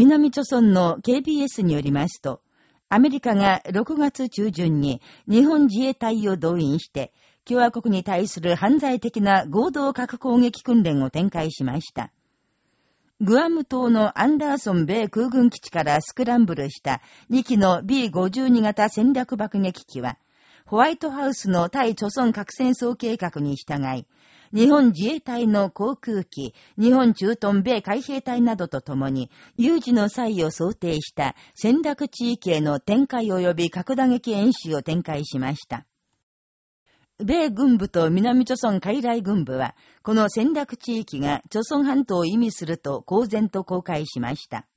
南朝村の KBS によりますと、アメリカが6月中旬に日本自衛隊を動員して、共和国に対する犯罪的な合同核攻撃訓練を展開しました。グアム島のアンダーソン米空軍基地からスクランブルした2機の B52 型戦略爆撃機は、ホワイトハウスの対貯村核戦争計画に従い、日本自衛隊の航空機、日本駐屯米海兵隊などとともに、有事の際を想定した戦略地域への展開及び核打撃演習を展開しました。米軍部と南朝鮮海来軍部は、この戦略地域が朝鮮半島を意味すると公然と公開しました。